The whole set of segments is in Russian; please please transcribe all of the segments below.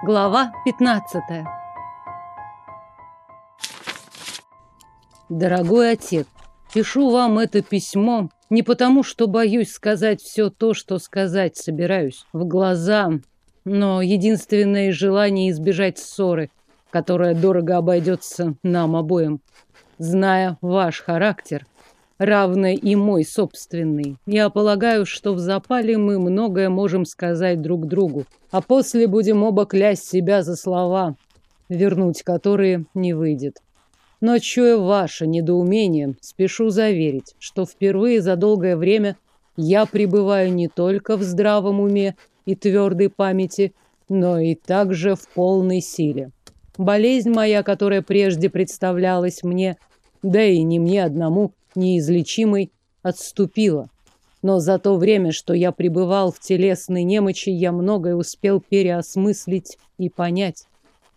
Глава 15. Дорогой отец, пишу вам это письмо не потому, что боюсь сказать все то, что сказать собираюсь, в глаза, но единственное желание избежать ссоры, которая дорого обойдется нам обоим. Зная ваш характер, равный и мой собственный. Я полагаю, что в запале мы многое можем сказать друг другу, а после будем оба клясть себя за слова, вернуть которые не выйдет. Но чуя ваше недоумение, спешу заверить, что впервые за долгое время я пребываю не только в здравом уме и твердой памяти, но и также в полной силе. Болезнь моя, которая прежде представлялась мне, да и не мне одному, неизлечимой, отступила. Но за то время, что я пребывал в телесной немочи, я многое успел переосмыслить и понять.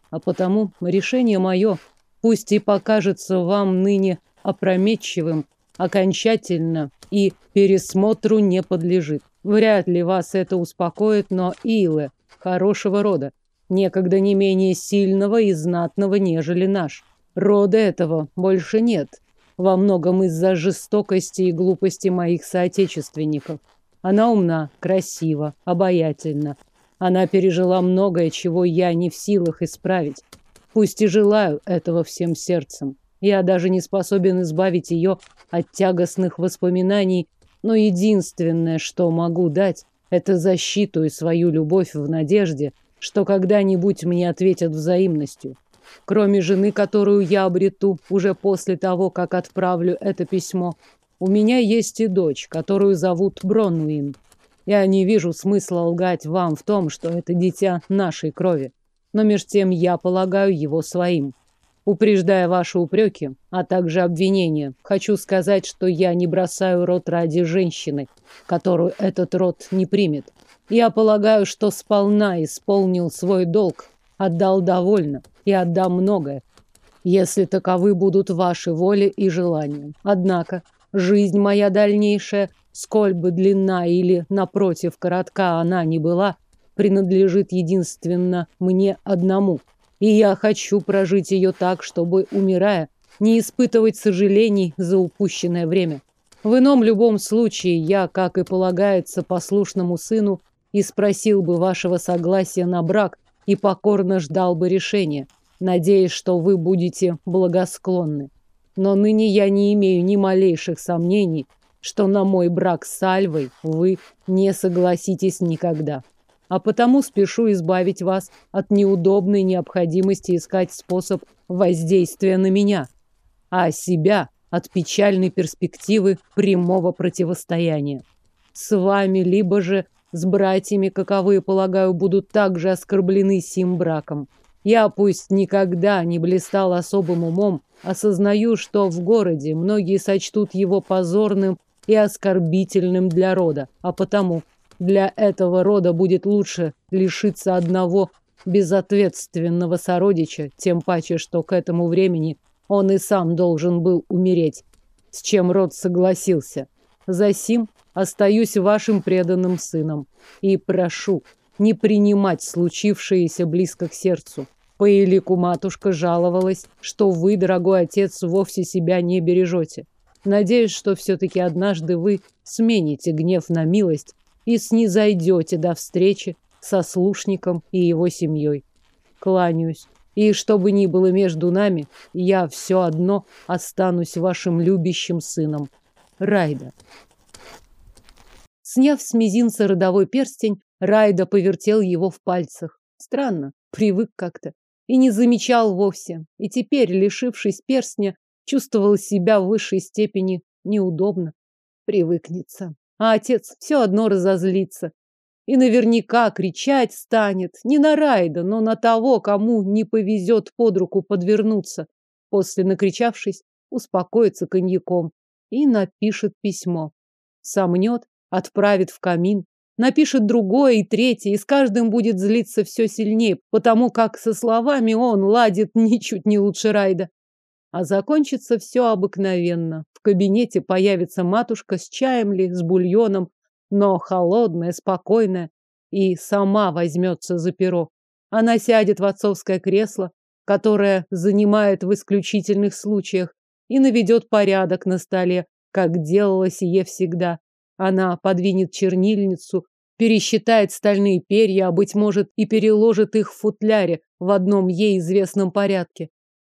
А потому решение мое, пусть и покажется вам ныне опрометчивым, окончательно и пересмотру не подлежит. Вряд ли вас это успокоит, но Илы хорошего рода, некогда не менее сильного и знатного, нежели наш. Рода этого больше нет, во многом из-за жестокости и глупости моих соотечественников. Она умна, красива, обаятельна. Она пережила многое, чего я не в силах исправить. Пусть и желаю этого всем сердцем. Я даже не способен избавить ее от тягостных воспоминаний, но единственное, что могу дать, это защиту и свою любовь в надежде, что когда-нибудь мне ответят взаимностью. Кроме жены, которую я обрету уже после того, как отправлю это письмо, у меня есть и дочь, которую зовут Бронуин. Я не вижу смысла лгать вам в том, что это дитя нашей крови, но меж тем я полагаю его своим. Упреждая ваши упреки, а также обвинения, хочу сказать, что я не бросаю род ради женщины, которую этот род не примет. Я полагаю, что сполна исполнил свой долг, отдал довольно, и отдам многое, если таковы будут ваши воли и желания. Однако жизнь моя дальнейшая, сколь бы длинна или, напротив, коротка она не была, принадлежит единственно мне одному. И я хочу прожить ее так, чтобы, умирая, не испытывать сожалений за упущенное время. В ином любом случае я, как и полагается послушному сыну, и спросил бы вашего согласия на брак, и покорно ждал бы решения, надеясь, что вы будете благосклонны. Но ныне я не имею ни малейших сомнений, что на мой брак с Альвой вы не согласитесь никогда. А потому спешу избавить вас от неудобной необходимости искать способ воздействия на меня, а себя от печальной перспективы прямого противостояния. С вами либо же с братьями, каковые, полагаю, будут также оскорблены сим браком. Я пусть никогда не блистал особым умом, осознаю, что в городе многие сочтут его позорным и оскорбительным для рода, а потому для этого рода будет лучше лишиться одного безответственного сородича, тем паче, что к этому времени он и сам должен был умереть, с чем род согласился. Засим остаюсь вашим преданным сыном и прошу не принимать случившееся близко к сердцу. По элику матушка жаловалась, что вы, дорогой отец, вовсе себя не бережете. Надеюсь, что все-таки однажды вы смените гнев на милость и снизойдете до встречи со слушником и его семьей. Кланяюсь. И что бы ни было между нами, я все одно останусь вашим любящим сыном. Райда. Сняв с мизинца родовой перстень, Райда повертел его в пальцах. Странно, привык как-то. И не замечал вовсе. И теперь, лишившись перстня, чувствовал себя в высшей степени неудобно. Привыкнется. А отец все одно разозлится. И наверняка кричать станет не на Райда, но на того, кому не повезет под руку подвернуться. После накричавшись, успокоится коньяком и напишет письмо. Сомнет отправит в камин, напишет другое и третье, и с каждым будет злиться все сильнее, потому как со словами он ладит ничуть не лучше Райда. А закончится все обыкновенно. В кабинете появится матушка с чаем ли, с бульоном, но холодная, спокойная, и сама возьмется за перо. Она сядет в отцовское кресло, которое занимает в исключительных случаях, и наведет порядок на столе, как делала сие всегда. Она подвинет чернильницу, пересчитает стальные перья, а, быть может, и переложит их в футляре в одном ей известном порядке.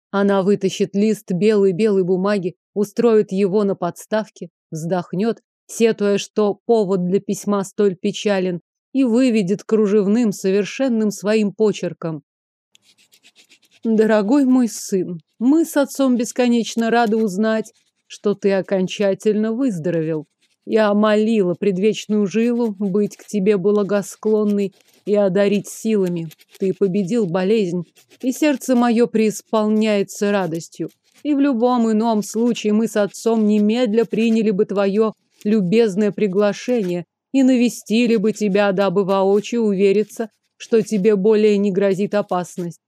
Она вытащит лист белой-белой бумаги, устроит его на подставке, вздохнет, сетуя, что повод для письма столь печален, и выведет кружевным, совершенным своим почерком. Дорогой мой сын, мы с отцом бесконечно рады узнать, что ты окончательно выздоровел. Я молила предвечную жилу быть к тебе благосклонной и одарить силами. Ты победил болезнь, и сердце мое преисполняется радостью. И в любом ином случае мы с отцом немедля приняли бы твое любезное приглашение и навестили бы тебя, дабы воочию увериться, что тебе более не грозит опасность.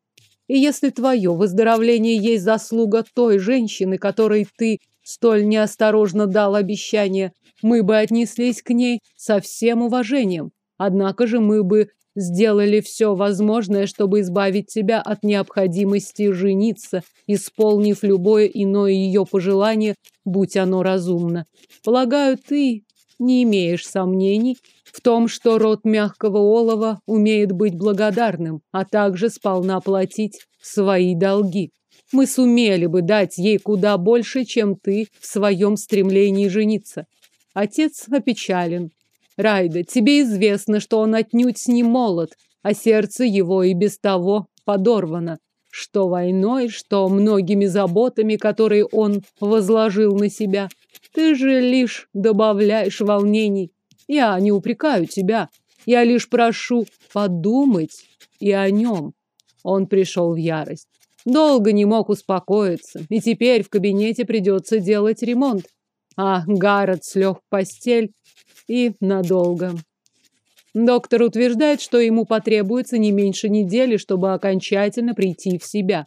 И если твое выздоровление есть заслуга той женщины, которой ты столь неосторожно дал обещание, мы бы отнеслись к ней со всем уважением. Однако же мы бы сделали все возможное, чтобы избавить тебя от необходимости жениться, исполнив любое иное ее пожелание, будь оно разумно. Полагаю, ты не имеешь сомнений в том, что род мягкого олова умеет быть благодарным, а также сполна платить свои долги мы сумели бы дать ей куда больше, чем ты в своем стремлении жениться. Отец опечален. Райда, тебе известно, что он отнюдь не молод, а сердце его и без того подорвано. Что войной, что многими заботами, которые он возложил на себя. Ты же лишь добавляешь волнений. Я не упрекаю тебя. Я лишь прошу подумать и о нем. Он пришел в ярость. Долго не мог успокоиться, и теперь в кабинете придется делать ремонт. А Гаррет слег в постель и надолго. Доктор утверждает, что ему потребуется не меньше недели, чтобы окончательно прийти в себя.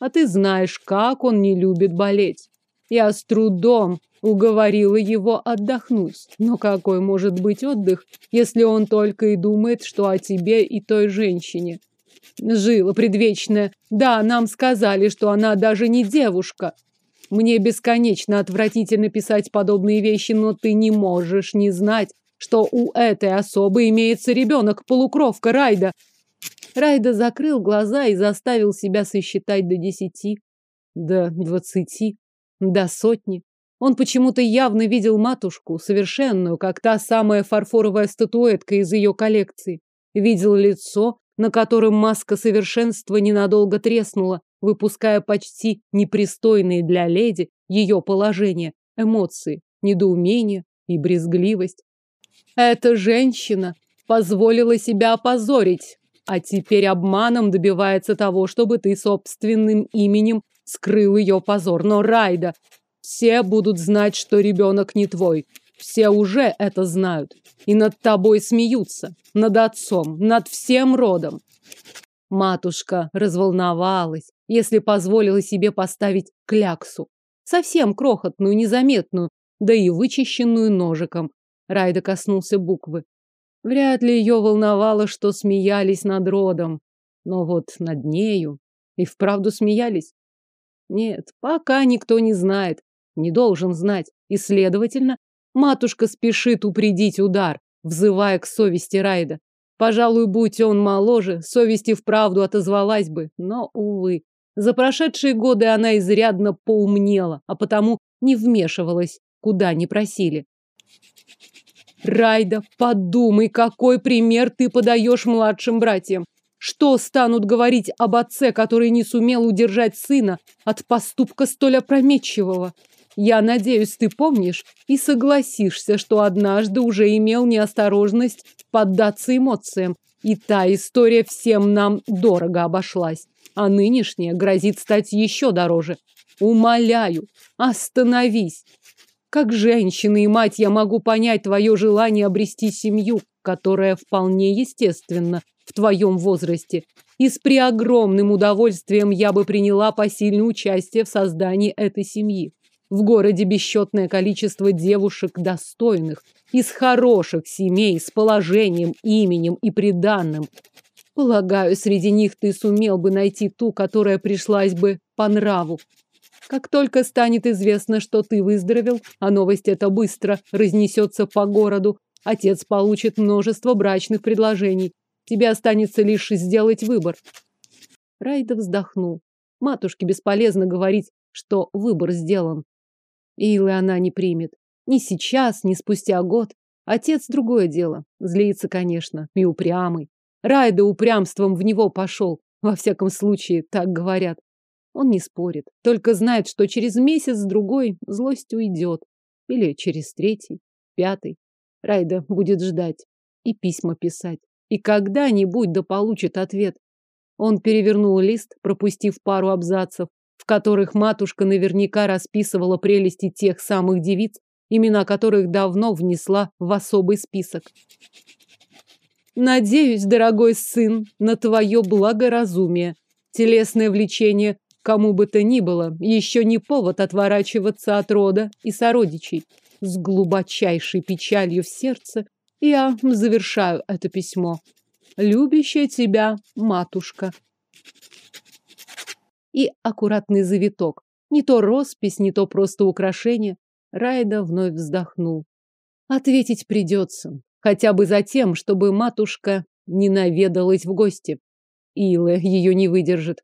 А ты знаешь, как он не любит болеть. Я с трудом уговорила его отдохнуть. Но какой может быть отдых, если он только и думает, что о тебе и той женщине? Жила предвечная. Да, нам сказали, что она даже не девушка. Мне бесконечно отвратительно писать подобные вещи, но ты не можешь не знать, что у этой особы имеется ребенок, полукровка Райда. Райда закрыл глаза и заставил себя сосчитать до десяти, до двадцати, до сотни. Он почему-то явно видел матушку, совершенную, как та самая фарфоровая статуэтка из ее коллекции. Видел лицо, на котором маска совершенства ненадолго треснула, выпуская почти непристойные для леди ее положение, эмоции, недоумение и брезгливость. Эта женщина позволила себя опозорить, а теперь обманом добивается того, чтобы ты собственным именем скрыл ее позор. Но, Райда, все будут знать, что ребенок не твой. Все уже это знают. И над тобой смеются. Над отцом. Над всем родом. Матушка разволновалась, если позволила себе поставить кляксу. Совсем крохотную, незаметную, да и вычищенную ножиком. Райда коснулся буквы. Вряд ли ее волновало, что смеялись над родом. Но вот над нею и вправду смеялись. Нет, пока никто не знает, не должен знать, и, следовательно, Матушка спешит упредить удар, взывая к совести Райда. Пожалуй, будь он моложе, совесть и вправду отозвалась бы, но, увы. За прошедшие годы она изрядно поумнела, а потому не вмешивалась, куда не просили. Райда, подумай, какой пример ты подаешь младшим братьям. Что станут говорить об отце, который не сумел удержать сына от поступка столь опрометчивого? Я надеюсь, ты помнишь и согласишься, что однажды уже имел неосторожность поддаться эмоциям. И та история всем нам дорого обошлась. А нынешняя грозит стать еще дороже. Умоляю, остановись. Как женщина и мать я могу понять твое желание обрести семью, которая вполне естественна в твоем возрасте. И с преогромным удовольствием я бы приняла посильное участие в создании этой семьи. В городе бесчетное количество девушек достойных, из хороших семей, с положением, именем и приданным. Полагаю, среди них ты сумел бы найти ту, которая пришлась бы по нраву. Как только станет известно, что ты выздоровел, а новость эта быстро разнесется по городу, отец получит множество брачных предложений. Тебе останется лишь сделать выбор. Райда вздохнул. Матушке бесполезно говорить, что выбор сделан. Илы она не примет. Ни сейчас, ни спустя год. Отец другое дело. Злится, конечно, и упрямый. Райда упрямством в него пошел. Во всяком случае, так говорят. Он не спорит, только знает, что через месяц-другой злость уйдет. Или через третий, пятый. Райда будет ждать и письма писать. И когда-нибудь да получит ответ. Он перевернул лист, пропустив пару абзацев, которых матушка наверняка расписывала прелести тех самых девиц, имена которых давно внесла в особый список. Надеюсь, дорогой сын, на твое благоразумие. Телесное влечение кому бы то ни было еще не повод отворачиваться от рода и сородичей. С глубочайшей печалью в сердце я завершаю это письмо. Любящая тебя матушка. И аккуратный завиток. Не то роспись, не то просто украшение. Райда вновь вздохнул. Ответить придется. Хотя бы за тем, чтобы матушка не наведалась в гости. Ила ее не выдержит.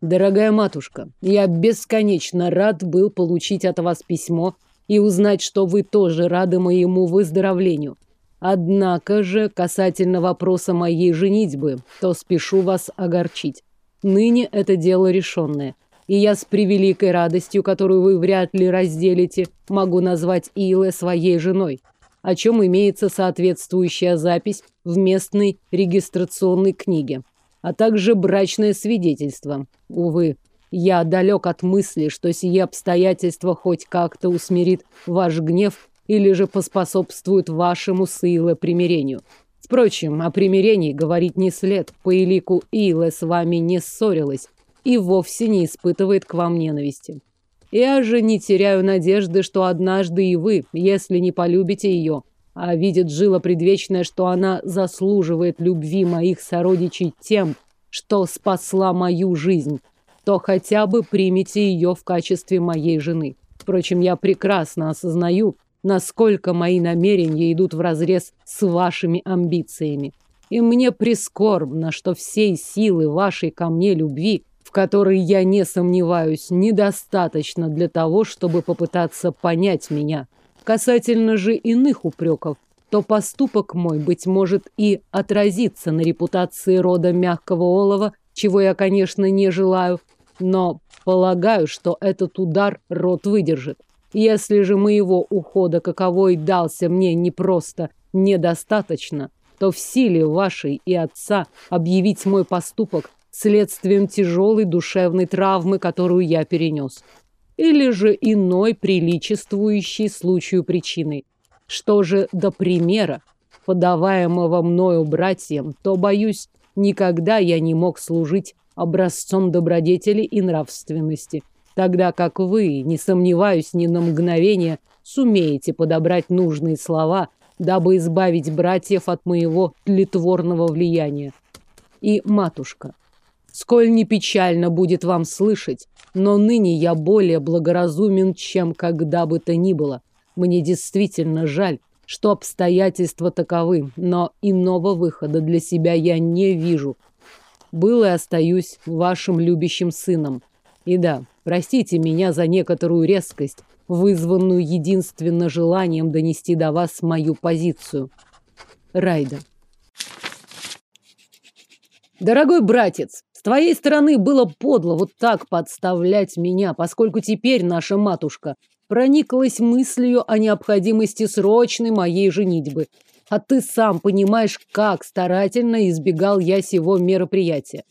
Дорогая матушка, я бесконечно рад был получить от вас письмо и узнать, что вы тоже рады моему выздоровлению. Однако же, касательно вопроса моей женитьбы, то спешу вас огорчить. Ныне это дело решенное. И я с превеликой радостью, которую вы вряд ли разделите, могу назвать Илэ своей женой о чем имеется соответствующая запись в местной регистрационной книге, а также брачное свидетельство. Увы, я далек от мысли, что сие обстоятельство хоть как-то усмирит ваш гнев или же поспособствует вашему с Илэ примирению. Впрочем, о примирении говорить не след. По элику Илэ с вами не ссорилась и вовсе не испытывает к вам ненависти. Я же не теряю надежды, что однажды и вы, если не полюбите ее, а видит жила предвечная, что она заслуживает любви моих сородичей тем, что спасла мою жизнь, то хотя бы примите ее в качестве моей жены. Впрочем, я прекрасно осознаю, насколько мои намерения идут вразрез с вашими амбициями. И мне прискорбно, что всей силы вашей ко мне любви которой я не сомневаюсь, недостаточно для того, чтобы попытаться понять меня. Касательно же иных упреков, то поступок мой, быть может, и отразится на репутации рода мягкого олова, чего я, конечно, не желаю, но полагаю, что этот удар род выдержит. Если же моего ухода каковой дался мне не просто недостаточно, то в силе вашей и отца объявить мой поступок следствием тяжелой душевной травмы, которую я перенес. Или же иной приличествующей случаю причиной. Что же до примера, подаваемого мною братьям, то, боюсь, никогда я не мог служить образцом добродетели и нравственности, тогда как вы, не сомневаюсь ни на мгновение, сумеете подобрать нужные слова, дабы избавить братьев от моего тлетворного влияния. И матушка, Сколь не печально будет вам слышать, но ныне я более благоразумен, чем когда бы то ни было. Мне действительно жаль, что обстоятельства таковы, но иного выхода для себя я не вижу. Был и остаюсь вашим любящим сыном. И да, простите меня за некоторую резкость, вызванную единственно желанием донести до вас мою позицию. Райда. Дорогой братец, твоей стороны было подло вот так подставлять меня, поскольку теперь наша матушка прониклась мыслью о необходимости срочной моей женитьбы. А ты сам понимаешь, как старательно избегал я сего мероприятия.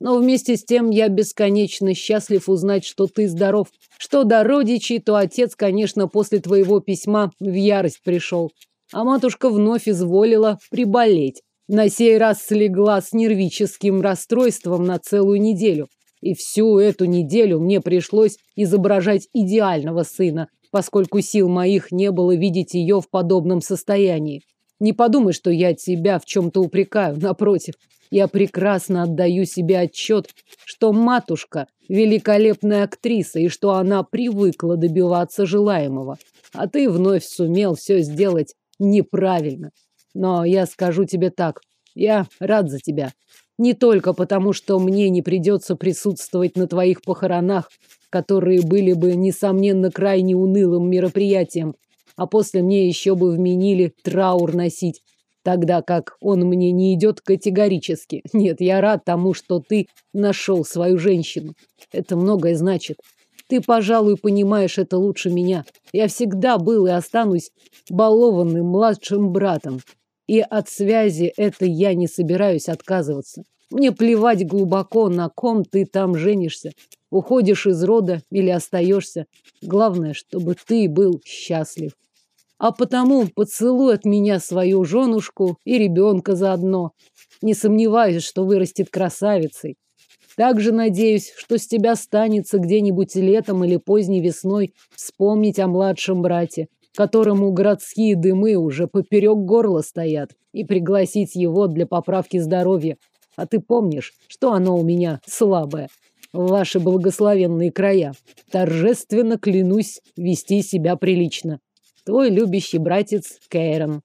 Но вместе с тем я бесконечно счастлив узнать, что ты здоров. Что до родичей, то отец, конечно, после твоего письма в ярость пришел. А матушка вновь изволила приболеть. На сей раз слегла с нервическим расстройством на целую неделю. И всю эту неделю мне пришлось изображать идеального сына, поскольку сил моих не было видеть ее в подобном состоянии. Не подумай, что я тебя в чем-то упрекаю. Напротив, я прекрасно отдаю себе отчет, что матушка – великолепная актриса и что она привыкла добиваться желаемого. А ты вновь сумел все сделать неправильно. Но я скажу тебе так, я рад за тебя. Не только потому, что мне не придется присутствовать на твоих похоронах, которые были бы, несомненно, крайне унылым мероприятием, а после мне еще бы вменили траур носить, тогда как он мне не идет категорически. Нет, я рад тому, что ты нашел свою женщину. Это многое значит. Ты, пожалуй, понимаешь это лучше меня. Я всегда был и останусь балованным младшим братом. И от связи этой я не собираюсь отказываться. Мне плевать глубоко, на ком ты там женишься. Уходишь из рода или остаешься. Главное, чтобы ты был счастлив. А потому поцелуй от меня свою женушку и ребенка заодно. Не сомневаюсь, что вырастет красавицей. Также надеюсь, что с тебя станется где-нибудь летом или поздней весной вспомнить о младшем брате, которому городские дымы уже поперек горла стоят, и пригласить его для поправки здоровья. А ты помнишь, что оно у меня слабое? В ваши благословенные края. Торжественно клянусь вести себя прилично. Твой любящий братец Кейрон.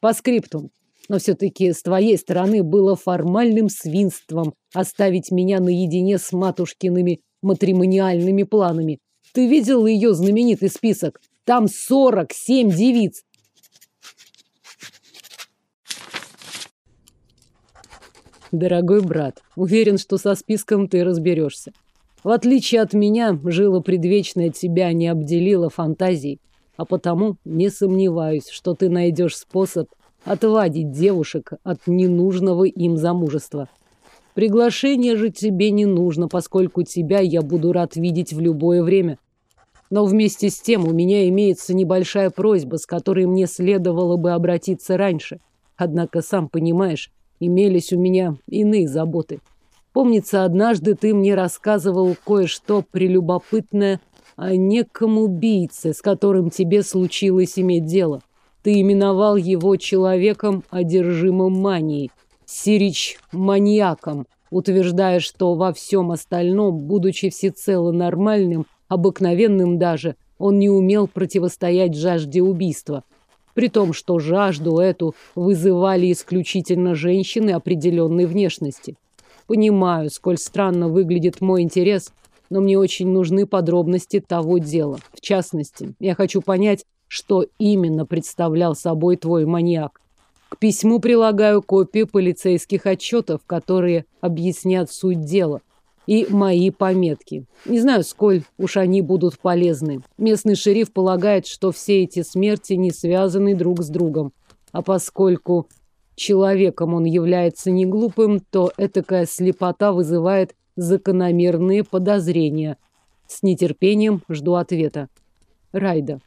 По скриптум. Но все-таки с твоей стороны было формальным свинством оставить меня наедине с матушкиными матримониальными планами. Ты видел ее знаменитый список? Там сорок семь девиц. Дорогой брат, уверен, что со списком ты разберешься. В отличие от меня, жила предвечная тебя не обделила фантазией, а потому не сомневаюсь, что ты найдешь способ отвадить девушек от ненужного им замужества. Приглашение же тебе не нужно, поскольку тебя я буду рад видеть в любое время. Но вместе с тем у меня имеется небольшая просьба, с которой мне следовало бы обратиться раньше. Однако, сам понимаешь, имелись у меня иные заботы. Помнится, однажды ты мне рассказывал кое-что прелюбопытное о неком убийце, с которым тебе случилось иметь дело. Ты именовал его человеком, одержимым манией, сирич маньяком, утверждая, что во всем остальном, будучи всецело нормальным, обыкновенным даже, он не умел противостоять жажде убийства. При том, что жажду эту вызывали исключительно женщины определенной внешности. Понимаю, сколь странно выглядит мой интерес, но мне очень нужны подробности того дела. В частности, я хочу понять, что именно представлял собой твой маньяк. К письму прилагаю копии полицейских отчетов, которые объяснят суть дела и мои пометки. Не знаю, сколь уж они будут полезны. Местный шериф полагает, что все эти смерти не связаны друг с другом. А поскольку человеком он является не глупым, то этакая слепота вызывает закономерные подозрения. С нетерпением жду ответа. Райда.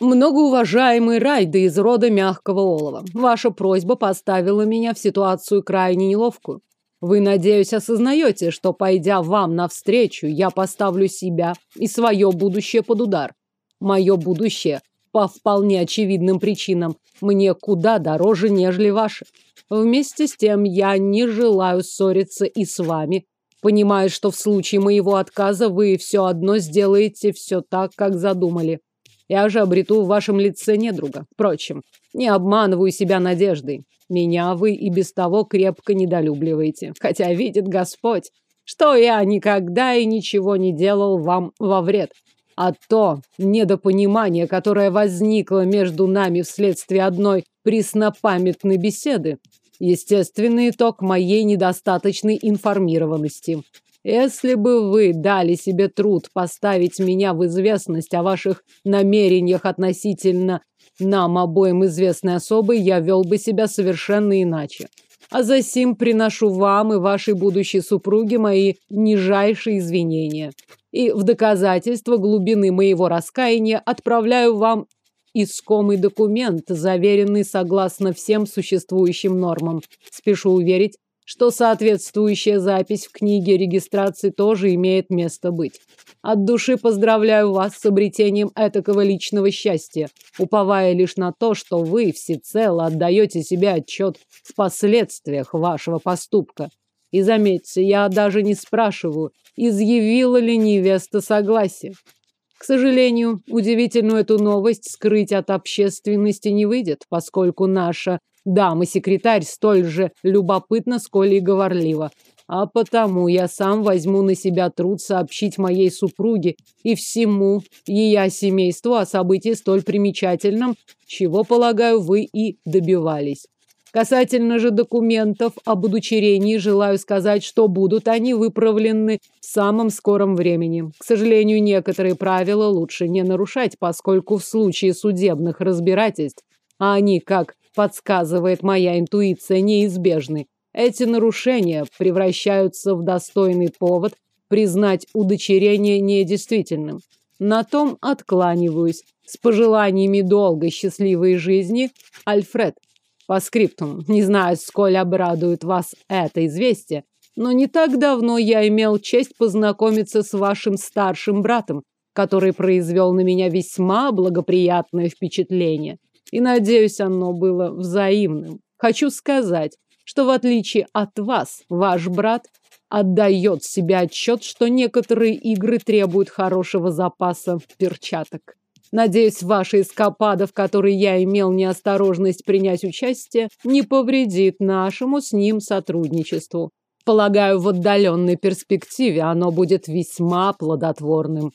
Многоуважаемый Райда из рода мягкого олова, ваша просьба поставила меня в ситуацию крайне неловкую. Вы, надеюсь, осознаете, что, пойдя вам навстречу, я поставлю себя и свое будущее под удар. Мое будущее, по вполне очевидным причинам, мне куда дороже, нежели ваше. Вместе с тем я не желаю ссориться и с вами, понимая, что в случае моего отказа вы все одно сделаете все так, как задумали. Я же обрету в вашем лице недруга. Впрочем, не обманываю себя надеждой. Меня вы и без того крепко недолюбливаете. Хотя видит Господь, что я никогда и ничего не делал вам во вред. А то недопонимание, которое возникло между нами вследствие одной преснопамятной беседы, естественный итог моей недостаточной информированности. Если бы вы дали себе труд поставить меня в известность о ваших намерениях относительно нам обоим известной особы, я вел бы себя совершенно иначе. А за сим приношу вам и вашей будущей супруге мои нижайшие извинения. И в доказательство глубины моего раскаяния отправляю вам искомый документ, заверенный согласно всем существующим нормам. Спешу уверить, что соответствующая запись в книге регистрации тоже имеет место быть. От души поздравляю вас с обретением этакого личного счастья, уповая лишь на то, что вы всецело отдаете себе отчет в последствиях вашего поступка. И заметьте, я даже не спрашиваю, изъявила ли невеста согласие. К сожалению, удивительную эту новость скрыть от общественности не выйдет, поскольку наша дама-секретарь столь же любопытна, сколь и говорлива. А потому я сам возьму на себя труд сообщить моей супруге и всему ее семейству о событии столь примечательном, чего, полагаю, вы и добивались. Касательно же документов об удочерении, желаю сказать, что будут они выправлены в самом скором времени. К сожалению, некоторые правила лучше не нарушать, поскольку в случае судебных разбирательств, а они, как подсказывает моя интуиция, неизбежны, эти нарушения превращаются в достойный повод признать удочерение недействительным. На том откланиваюсь. С пожеланиями долгой счастливой жизни, Альфред. По скриптум, не знаю, сколь обрадует вас это известие, но не так давно я имел честь познакомиться с вашим старшим братом, который произвел на меня весьма благоприятное впечатление. И, надеюсь, оно было взаимным. Хочу сказать, что в отличие от вас, ваш брат отдает себе отчет, что некоторые игры требуют хорошего запаса перчаток. Надеюсь, ваша эскапада, в которой я имел неосторожность принять участие, не повредит нашему с ним сотрудничеству. Полагаю, в отдаленной перспективе оно будет весьма плодотворным.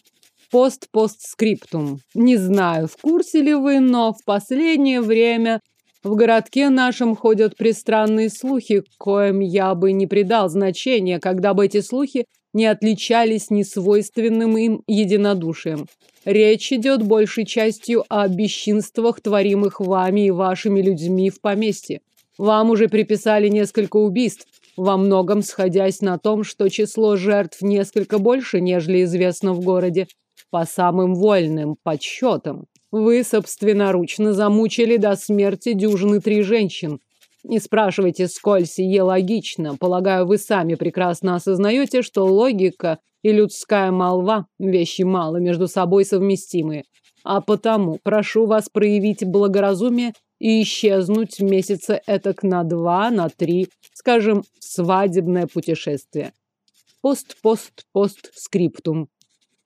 Пост-постскриптум. Не знаю, в курсе ли вы, но в последнее время в городке нашем ходят пристранные слухи, коим я бы не придал значения, когда бы эти слухи не отличались несвойственным им единодушием. Речь идет большей частью о бесчинствах, творимых вами и вашими людьми в поместье. Вам уже приписали несколько убийств, во многом сходясь на том, что число жертв несколько больше, нежели известно в городе. По самым вольным подсчетам, вы собственноручно замучили до смерти дюжины три женщин, не спрашивайте, сколь сие логично. Полагаю, вы сами прекрасно осознаете, что логика и людская молва – вещи мало между собой совместимые. А потому прошу вас проявить благоразумие и исчезнуть месяца этак на два, на три, скажем, свадебное путешествие. Пост-пост-пост-скриптум.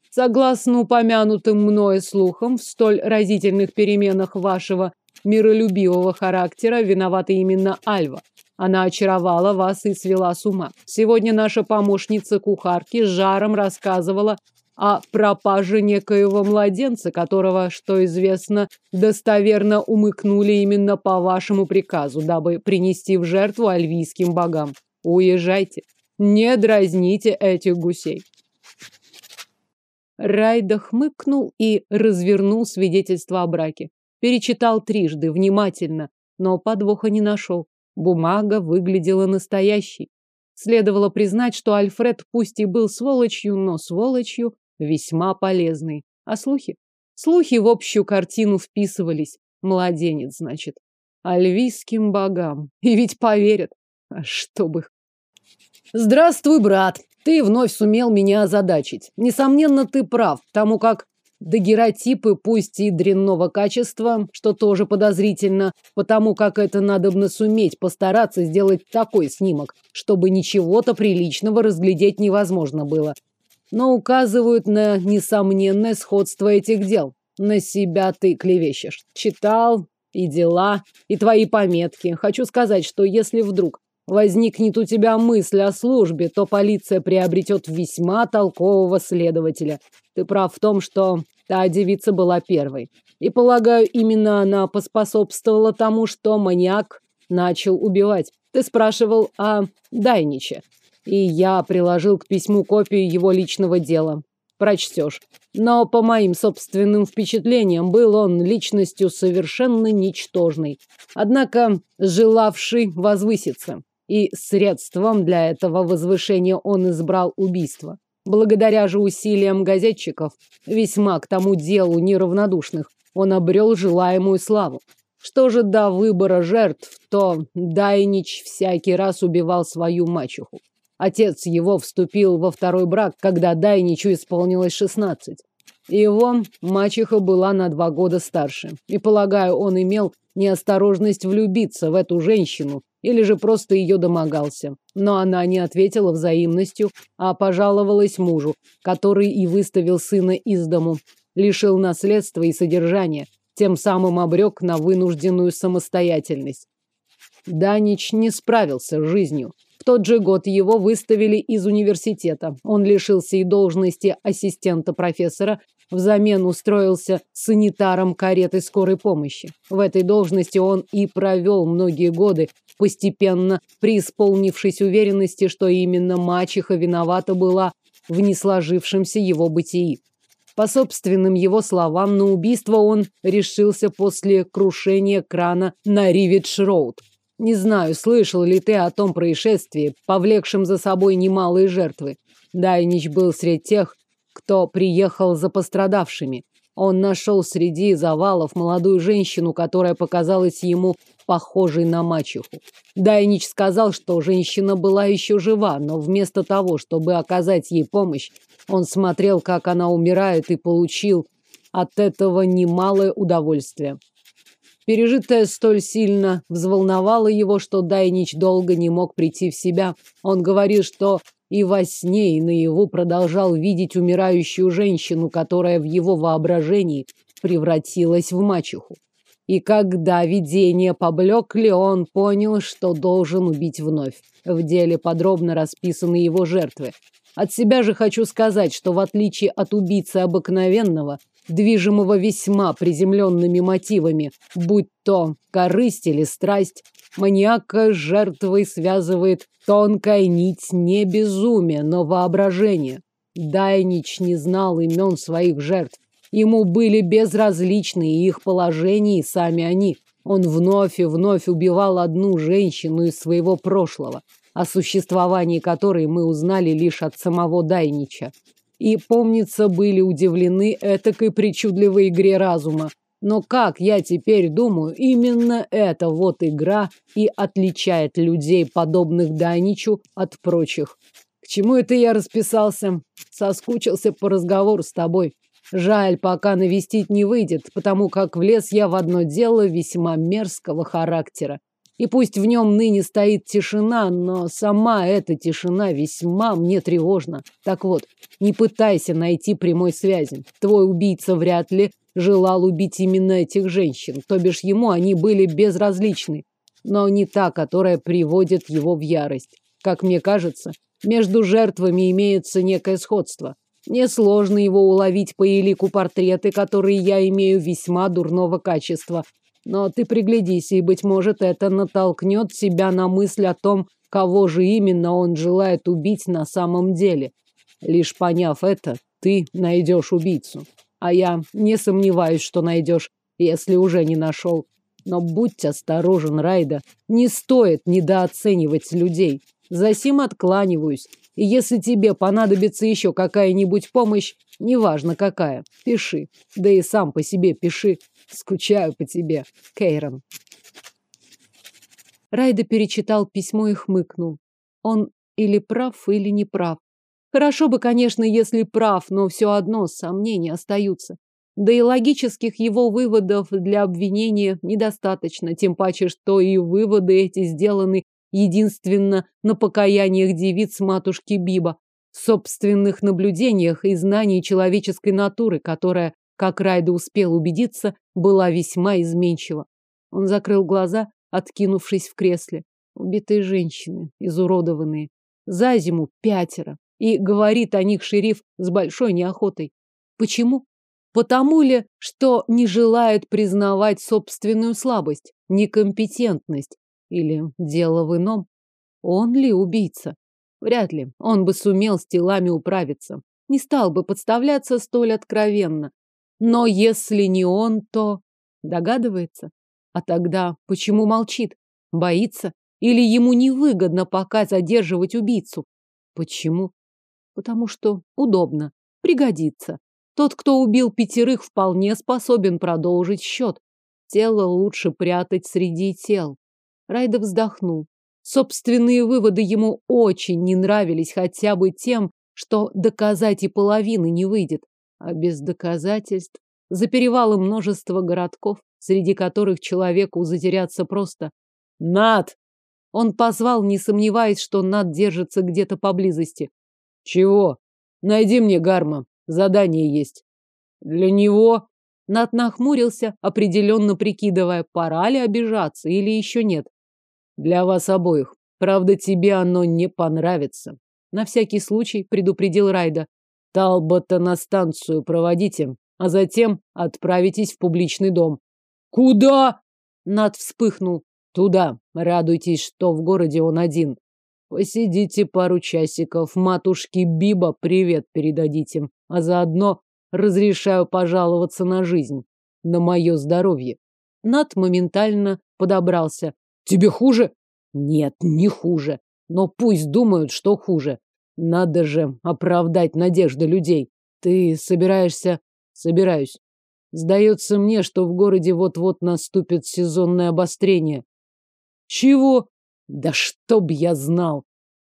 Согласно упомянутым мною слухам, в столь разительных переменах вашего миролюбивого характера виновата именно Альва. Она очаровала вас и свела с ума. Сегодня наша помощница кухарки с жаром рассказывала о пропаже некоего младенца, которого, что известно, достоверно умыкнули именно по вашему приказу, дабы принести в жертву альвийским богам. Уезжайте. Не дразните этих гусей. Райда хмыкнул и развернул свидетельство о браке. Перечитал трижды, внимательно, но подвоха не нашел. Бумага выглядела настоящей. Следовало признать, что Альфред пусть и был сволочью, но сволочью весьма полезный. А слухи? Слухи в общую картину вписывались. Младенец, значит. Альвийским богам. И ведь поверят. А чтобы... Здравствуй, брат. Ты вновь сумел меня озадачить. Несомненно, ты прав, потому как Дагеротипы, пусть и дрянного качества, что тоже подозрительно, потому как это надобно суметь постараться сделать такой снимок, чтобы ничего-то приличного разглядеть невозможно было. Но указывают на несомненное сходство этих дел. На себя ты клевещешь. Читал и дела, и твои пометки. Хочу сказать, что если вдруг возникнет у тебя мысль о службе, то полиция приобретет весьма толкового следователя. Ты прав в том, что та девица была первой. И, полагаю, именно она поспособствовала тому, что маньяк начал убивать. Ты спрашивал о Дайниче. И я приложил к письму копию его личного дела. Прочтешь. Но по моим собственным впечатлениям был он личностью совершенно ничтожной. Однако желавший возвыситься и средством для этого возвышения он избрал убийство. Благодаря же усилиям газетчиков, весьма к тому делу неравнодушных, он обрел желаемую славу. Что же до выбора жертв, то Дайнич всякий раз убивал свою мачеху. Отец его вступил во второй брак, когда Дайничу исполнилось шестнадцать. Его мачеха была на два года старше, и, полагаю, он имел неосторожность влюбиться в эту женщину или же просто ее домогался. Но она не ответила взаимностью, а пожаловалась мужу, который и выставил сына из дому, лишил наследства и содержания, тем самым обрек на вынужденную самостоятельность. Данич не справился с жизнью. В тот же год его выставили из университета. Он лишился и должности ассистента профессора, взамен устроился санитаром кареты скорой помощи. В этой должности он и провел многие годы, постепенно преисполнившись уверенности, что именно мачеха виновата была в несложившемся его бытии. По собственным его словам, на убийство он решился после крушения крана на Ривидж-Роуд. Не знаю, слышал ли ты о том происшествии, повлекшем за собой немалые жертвы. Дайнич был среди тех, кто приехал за пострадавшими. Он нашел среди завалов молодую женщину, которая показалась ему похожей на мачеху. Дайнич сказал, что женщина была еще жива, но вместо того, чтобы оказать ей помощь, он смотрел, как она умирает, и получил от этого немалое удовольствие. Пережитое столь сильно взволновало его, что Дайнич долго не мог прийти в себя. Он говорил, что и во сне, и наяву продолжал видеть умирающую женщину, которая в его воображении превратилась в мачеху. И когда видение поблекли, он понял, что должен убить вновь. В деле подробно расписаны его жертвы. От себя же хочу сказать, что в отличие от убийцы обыкновенного, движимого весьма приземленными мотивами, будь то корысть или страсть, маньяка с жертвой связывает тонкая нить не безумия, но воображение. Дайнич не знал имен своих жертв. Ему были безразличны их положение и сами они. Он вновь и вновь убивал одну женщину из своего прошлого о существовании которой мы узнали лишь от самого Дайнича. И, помнится, были удивлены этакой причудливой игре разума. Но, как я теперь думаю, именно эта вот игра и отличает людей, подобных Дайничу, от прочих. К чему это я расписался? Соскучился по разговору с тобой. Жаль, пока навестить не выйдет, потому как влез я в одно дело весьма мерзкого характера. И пусть в нем ныне стоит тишина, но сама эта тишина весьма мне тревожна. Так вот, не пытайся найти прямой связи. Твой убийца вряд ли желал убить именно этих женщин, то бишь ему они были безразличны, но не та, которая приводит его в ярость. Как мне кажется, между жертвами имеется некое сходство. Несложно его уловить по элику портреты, которые я имею весьма дурного качества, но ты приглядись, и, быть может, это натолкнет себя на мысль о том, кого же именно он желает убить на самом деле. Лишь поняв это, ты найдешь убийцу. А я не сомневаюсь, что найдешь, если уже не нашел. Но будь осторожен, Райда. Не стоит недооценивать людей. Засим откланиваюсь. И если тебе понадобится еще какая-нибудь помощь, неважно какая, пиши. Да и сам по себе пиши. Скучаю по тебе, Кейрон. Райда перечитал письмо и хмыкнул. Он или прав, или не прав. Хорошо бы, конечно, если прав, но все одно сомнения остаются. Да и логических его выводов для обвинения недостаточно, тем паче, что и выводы эти сделаны единственно на покаяниях девиц матушки Биба, собственных наблюдениях и знаний человеческой натуры, которая, как Райда успел убедиться, была весьма изменчива. Он закрыл глаза, откинувшись в кресле. Убитые женщины, изуродованные. За зиму пятеро. И говорит о них шериф с большой неохотой. Почему? Потому ли, что не желает признавать собственную слабость, некомпетентность? Или дело в ином? Он ли убийца? Вряд ли. Он бы сумел с телами управиться. Не стал бы подставляться столь откровенно. Но если не он, то... Догадывается? А тогда почему молчит? Боится? Или ему невыгодно пока задерживать убийцу? Почему? Потому что удобно, пригодится. Тот, кто убил пятерых, вполне способен продолжить счет. Тело лучше прятать среди тел. Райда вздохнул. Собственные выводы ему очень не нравились хотя бы тем, что доказать и половины не выйдет. А без доказательств за перевалом множество городков, среди которых человеку затеряться просто. «Над!» Он позвал, не сомневаясь, что Над держится где-то поблизости. «Чего? Найди мне Гарма. Задание есть». «Для него?» Над нахмурился, определенно прикидывая, пора ли обижаться или еще нет. «Для вас обоих. Правда, тебе оно не понравится». На всякий случай предупредил Райда. «Талбота на станцию проводите, а затем отправитесь в публичный дом. Куда? Над вспыхнул. Туда. Радуйтесь, что в городе он один. Посидите пару часиков, матушке Биба привет передадите, а заодно разрешаю пожаловаться на жизнь, на мое здоровье. Над моментально подобрался. Тебе хуже? Нет, не хуже. Но пусть думают, что хуже. Надо же оправдать надежды людей. Ты собираешься Собираюсь. Сдается мне, что в городе вот-вот наступит сезонное обострение. Чего? Да чтоб я знал.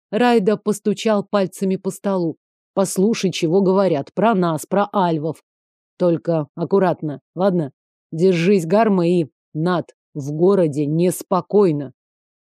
Райда постучал пальцами по столу. Послушай, чего говорят про нас, про альвов. Только аккуратно, ладно? Держись, Гарма, и над. В городе неспокойно.